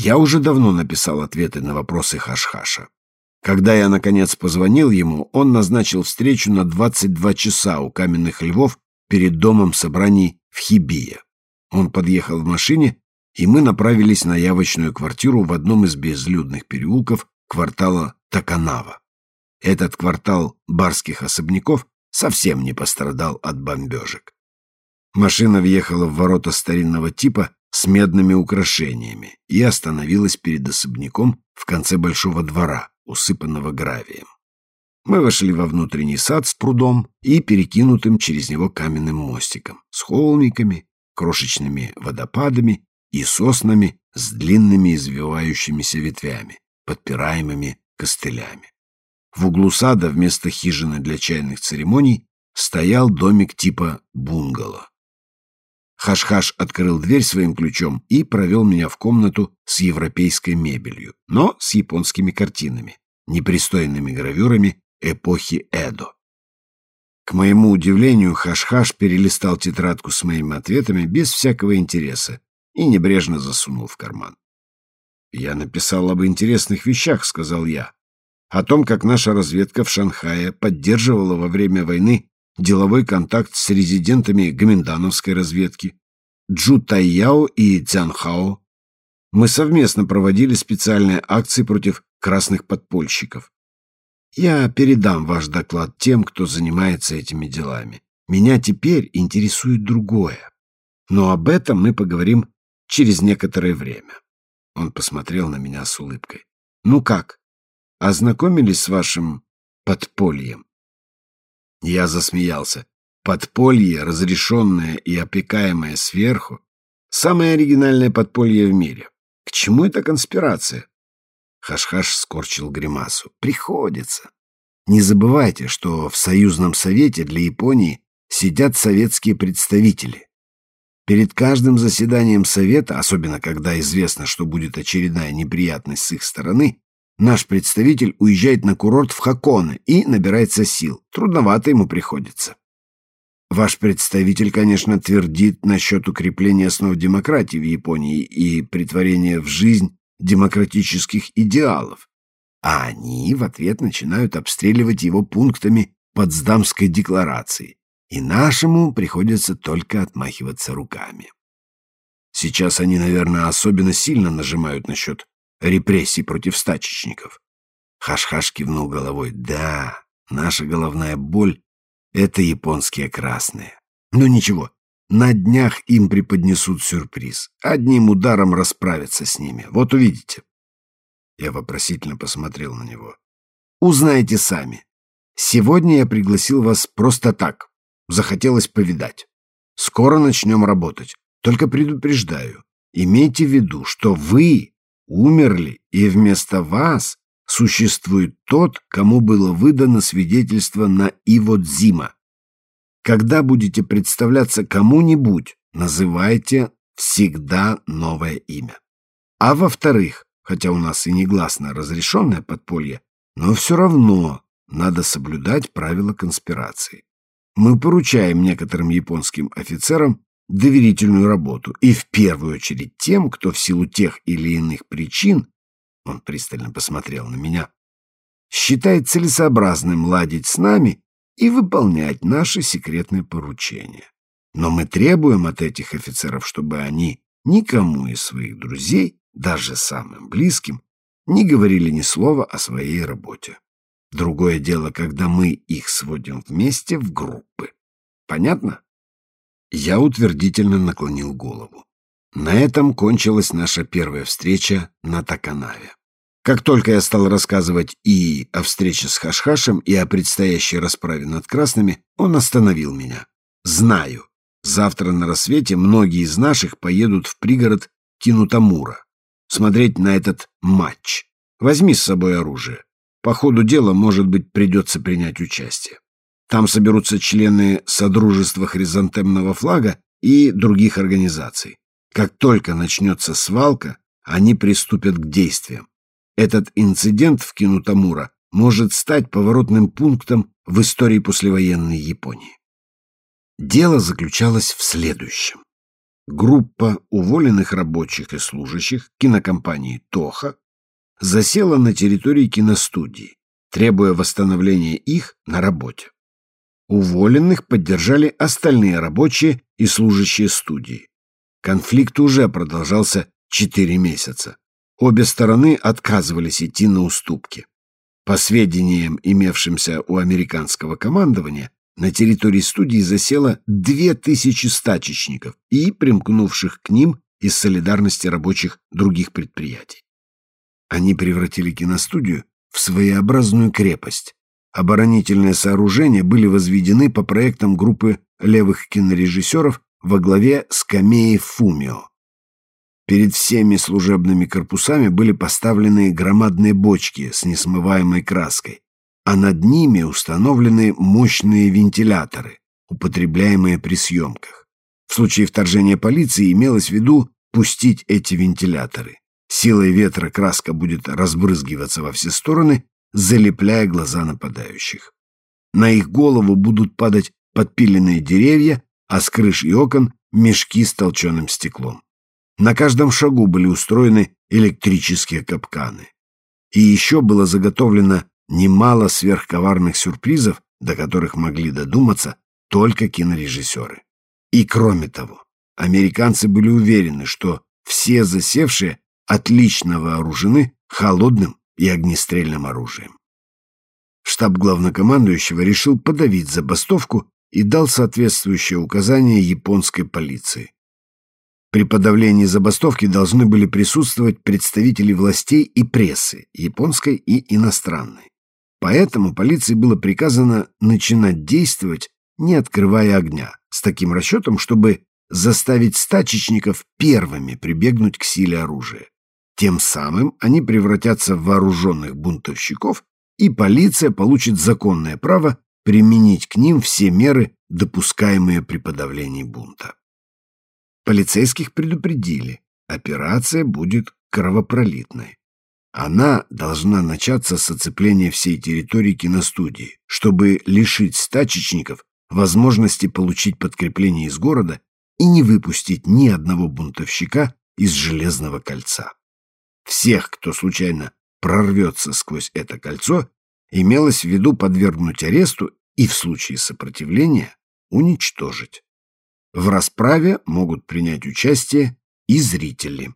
Я уже давно написал ответы на вопросы Хашхаша. Когда я, наконец, позвонил ему, он назначил встречу на 22 часа у каменных львов перед домом собраний в Хибие. Он подъехал в машине, и мы направились на явочную квартиру в одном из безлюдных переулков квартала Таканава. Этот квартал барских особняков совсем не пострадал от бомбежек. Машина въехала в ворота старинного типа с медными украшениями и остановилась перед особняком в конце большого двора, усыпанного гравием. Мы вошли во внутренний сад с прудом и перекинутым через него каменным мостиком, с холмиками, крошечными водопадами и соснами с длинными извивающимися ветвями, подпираемыми костылями. В углу сада вместо хижины для чайных церемоний стоял домик типа бунгало. Хаш-Хаш открыл дверь своим ключом и провел меня в комнату с европейской мебелью, но с японскими картинами, непристойными гравюрами эпохи Эдо. К моему удивлению, Хаш-Хаш перелистал тетрадку с моими ответами без всякого интереса и небрежно засунул в карман. «Я написал об интересных вещах», — сказал я. «О том, как наша разведка в Шанхае поддерживала во время войны деловой контакт с резидентами гоминдановской разведки, Джу Тайяо и Цзянхао. Мы совместно проводили специальные акции против красных подпольщиков. Я передам ваш доклад тем, кто занимается этими делами. Меня теперь интересует другое. Но об этом мы поговорим через некоторое время. Он посмотрел на меня с улыбкой. Ну как, ознакомились с вашим подпольем? Я засмеялся. Подполье, разрешенное и опекаемое сверху, самое оригинальное подполье в мире. К чему эта конспирация? Хаш-Хаш скорчил гримасу. Приходится. Не забывайте, что в Союзном Совете для Японии сидят советские представители. Перед каждым заседанием Совета, особенно когда известно, что будет очередная неприятность с их стороны, Наш представитель уезжает на курорт в Хаконе и набирается сил. Трудновато ему приходится. Ваш представитель, конечно, твердит насчет укрепления основ демократии в Японии и притворения в жизнь демократических идеалов. А они в ответ начинают обстреливать его пунктами Потсдамской декларации. И нашему приходится только отмахиваться руками. Сейчас они, наверное, особенно сильно нажимают насчет репрессий против стачечников. Хаш-Хаш кивнул головой. Да, наша головная боль — это японские красные. Но ничего, на днях им преподнесут сюрприз. Одним ударом расправятся с ними. Вот увидите. Я вопросительно посмотрел на него. Узнаете сами. Сегодня я пригласил вас просто так. Захотелось повидать. Скоро начнем работать. Только предупреждаю. Имейте в виду, что вы умерли, и вместо вас существует тот, кому было выдано свидетельство на Иводзима. Когда будете представляться кому-нибудь, называйте всегда новое имя. А во-вторых, хотя у нас и негласно разрешенное подполье, но все равно надо соблюдать правила конспирации. Мы поручаем некоторым японским офицерам доверительную работу, и в первую очередь тем, кто в силу тех или иных причин, он пристально посмотрел на меня, считает целесообразным ладить с нами и выполнять наши секретные поручения. Но мы требуем от этих офицеров, чтобы они никому из своих друзей, даже самым близким, не говорили ни слова о своей работе. Другое дело, когда мы их сводим вместе в группы. Понятно? Я утвердительно наклонил голову. На этом кончилась наша первая встреча на Таканаве. Как только я стал рассказывать и о встрече с Хашхашем, и о предстоящей расправе над красными, он остановил меня. «Знаю. Завтра на рассвете многие из наших поедут в пригород Кинутамура. Смотреть на этот матч. Возьми с собой оружие. По ходу дела, может быть, придется принять участие. Там соберутся члены Содружества Хризантемного флага и других организаций. Как только начнется свалка, они приступят к действиям. Этот инцидент в Кинутамура может стать поворотным пунктом в истории послевоенной Японии. Дело заключалось в следующем. группа уволенных рабочих и служащих кинокомпании «Тоха» засела на территории киностудии, требуя восстановления их на работе. Уволенных поддержали остальные рабочие и служащие студии. Конфликт уже продолжался четыре месяца. Обе стороны отказывались идти на уступки. По сведениям, имевшимся у американского командования, на территории студии засело две тысячи стачечников и примкнувших к ним из солидарности рабочих других предприятий. Они превратили киностудию в своеобразную крепость. Оборонительные сооружения были возведены по проектам группы левых кинорежиссеров во главе с Камеей Фумио. Перед всеми служебными корпусами были поставлены громадные бочки с несмываемой краской, а над ними установлены мощные вентиляторы, употребляемые при съемках. В случае вторжения полиции имелось в виду пустить эти вентиляторы. Силой ветра краска будет разбрызгиваться во все стороны, залепляя глаза нападающих. На их голову будут падать подпиленные деревья, а с крыш и окон мешки с толченым стеклом. На каждом шагу были устроены электрические капканы. И еще было заготовлено немало сверхковарных сюрпризов, до которых могли додуматься только кинорежиссеры. И кроме того, американцы были уверены, что все засевшие отлично вооружены холодным и огнестрельным оружием. Штаб главнокомандующего решил подавить забастовку и дал соответствующее указание японской полиции. При подавлении забастовки должны были присутствовать представители властей и прессы, японской и иностранной. Поэтому полиции было приказано начинать действовать, не открывая огня, с таким расчетом, чтобы заставить стачечников первыми прибегнуть к силе оружия. Тем самым они превратятся в вооруженных бунтовщиков, и полиция получит законное право применить к ним все меры, допускаемые при подавлении бунта. Полицейских предупредили, операция будет кровопролитной. Она должна начаться с оцепления всей территории киностудии, чтобы лишить стачечников возможности получить подкрепление из города и не выпустить ни одного бунтовщика из Железного кольца. Всех, кто случайно прорвется сквозь это кольцо, имелось в виду подвергнуть аресту и в случае сопротивления уничтожить. В расправе могут принять участие и зрители.